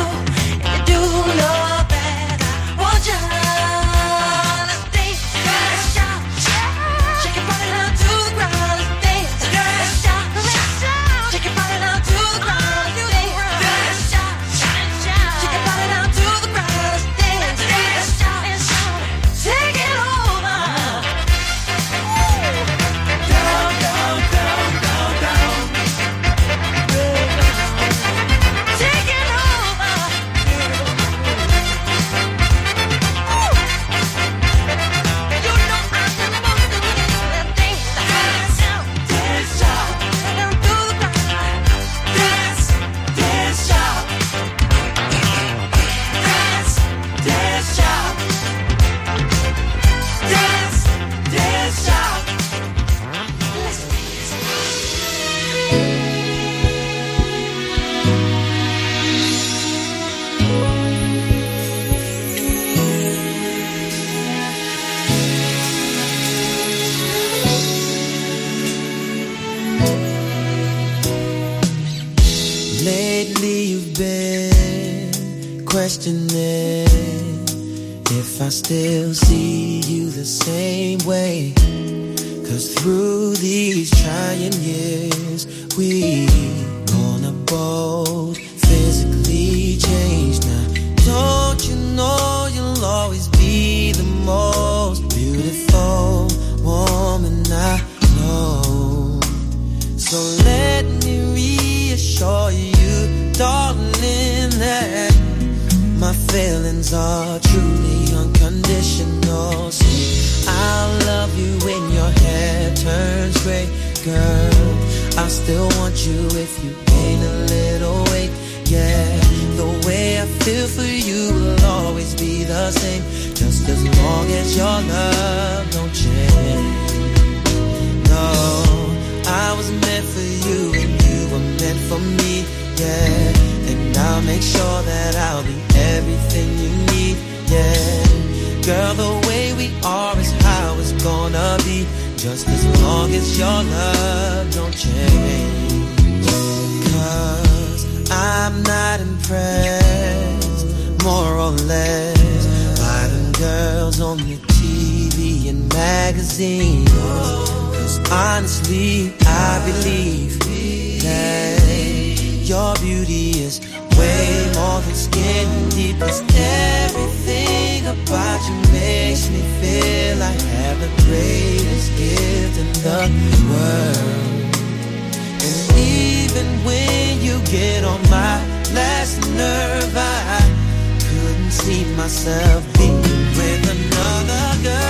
sorriso if I still see you the same way. Cause through these trying years, we gonna both My feelings are truly unconditional. I'll love you when your hair turns gray, girl. I still want you if you gain a little weight, yeah. The way I feel for you will always be the same, just as long as your love don't change. No, I was meant for you and you were meant for me, yeah. And I'll make sure that I'll be everything you need, yeah. Girl, the way we are is how it's gonna be. Just as long as your love don't change. Cause I'm not impressed, more or less, by them girls on the TV and magazines. Cause honestly, I believe that your beauty is love getting deep Cause everything about you makes me feel I have the greatest gift in the world. And even when you get on my last nerve I couldn't see myself being with another girl.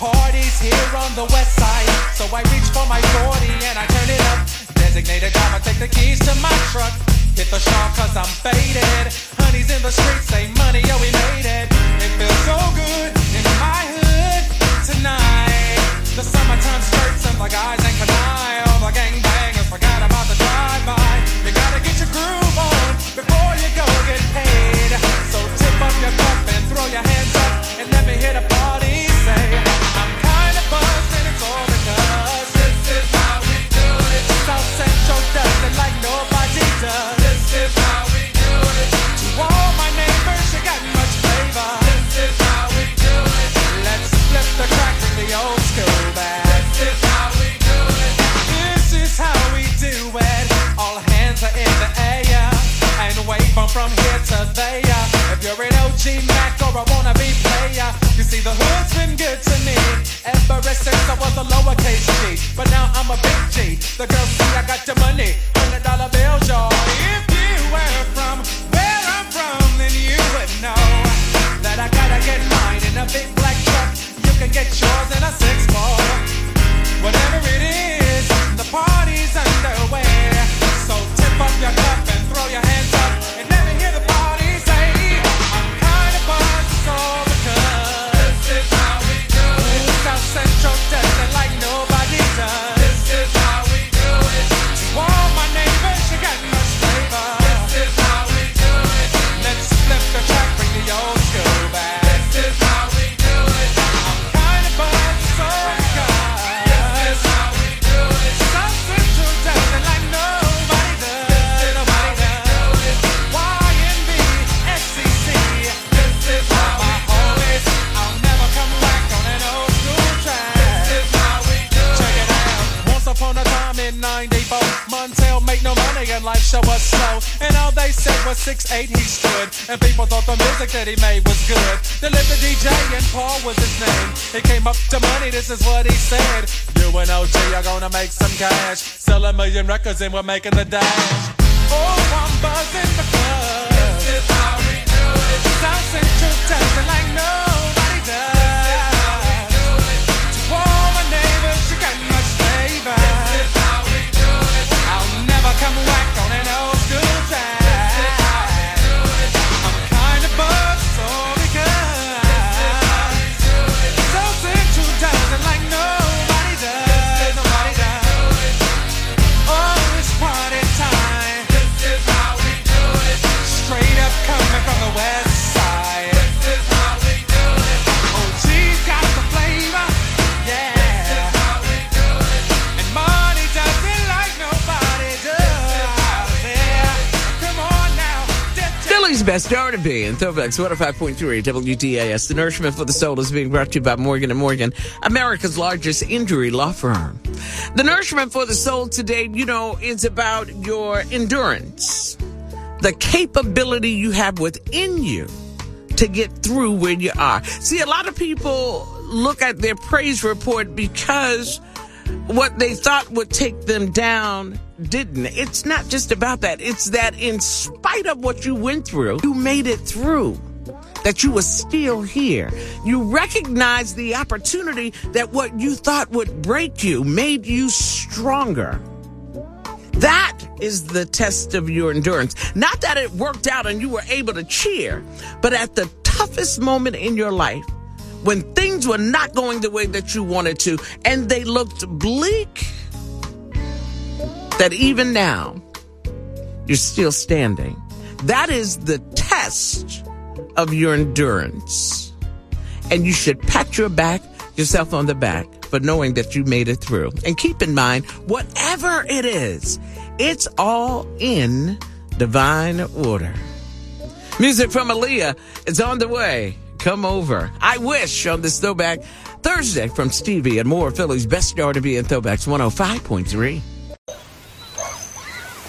parties here on the west side. So I reach for my 40 and I turn it up. Designated driver, take the keys to my truck. Hit the shop cause I'm faded. Honey's in the streets, say Monty, yo, we made it. It feels so good in my hood tonight. The summertime skirts and the guys in Kangol. All the gangbangers forgot about the drive-by. You gotta get your groove in the air and wave from from here to there. If you're an OG Mac or a wannabe player, you see the hood's been good to me ever since I was a lowercase G. But now I'm a big G. The girls see I got the money, hundred dollar bills, was 6'8 he stood. And people thought the music that he made was good. The DJ and Paul was his name. He came up to money, this is what he said. You and OG are gonna make some cash. Sell a million records and we're making the dash. Oh, I'm buzzing because this is how we do it. South Central does like nobody Philly's best R&B and throwbacks 105.3 WDAS. The Nourishment for the Soul is being brought to you by Morgan & Morgan, America's largest injury law firm. The Nourishment for the Soul today, you know, is about your endurance, the capability you have within you to get through where you are. See, a lot of people look at their praise report because what they thought would take them down didn't. It's not just about that. It's that in spite of what you went through, you made it through. That you were still here. You recognized the opportunity that what you thought would break you made you stronger. That is the test of your endurance. Not that it worked out and you were able to cheer, but at the toughest moment in your life, when things were not going the way that you wanted to and they looked bleak, that even now you're still standing. That is the test of your endurance. And you should pat your back, yourself on the back for knowing that you made it through. And keep in mind, whatever it is, it's all in divine order. Music from Aaliyah is on the way. Come over. I wish on this throwback Thursday from Stevie and more Philly's best R&B in throwbacks 105.3.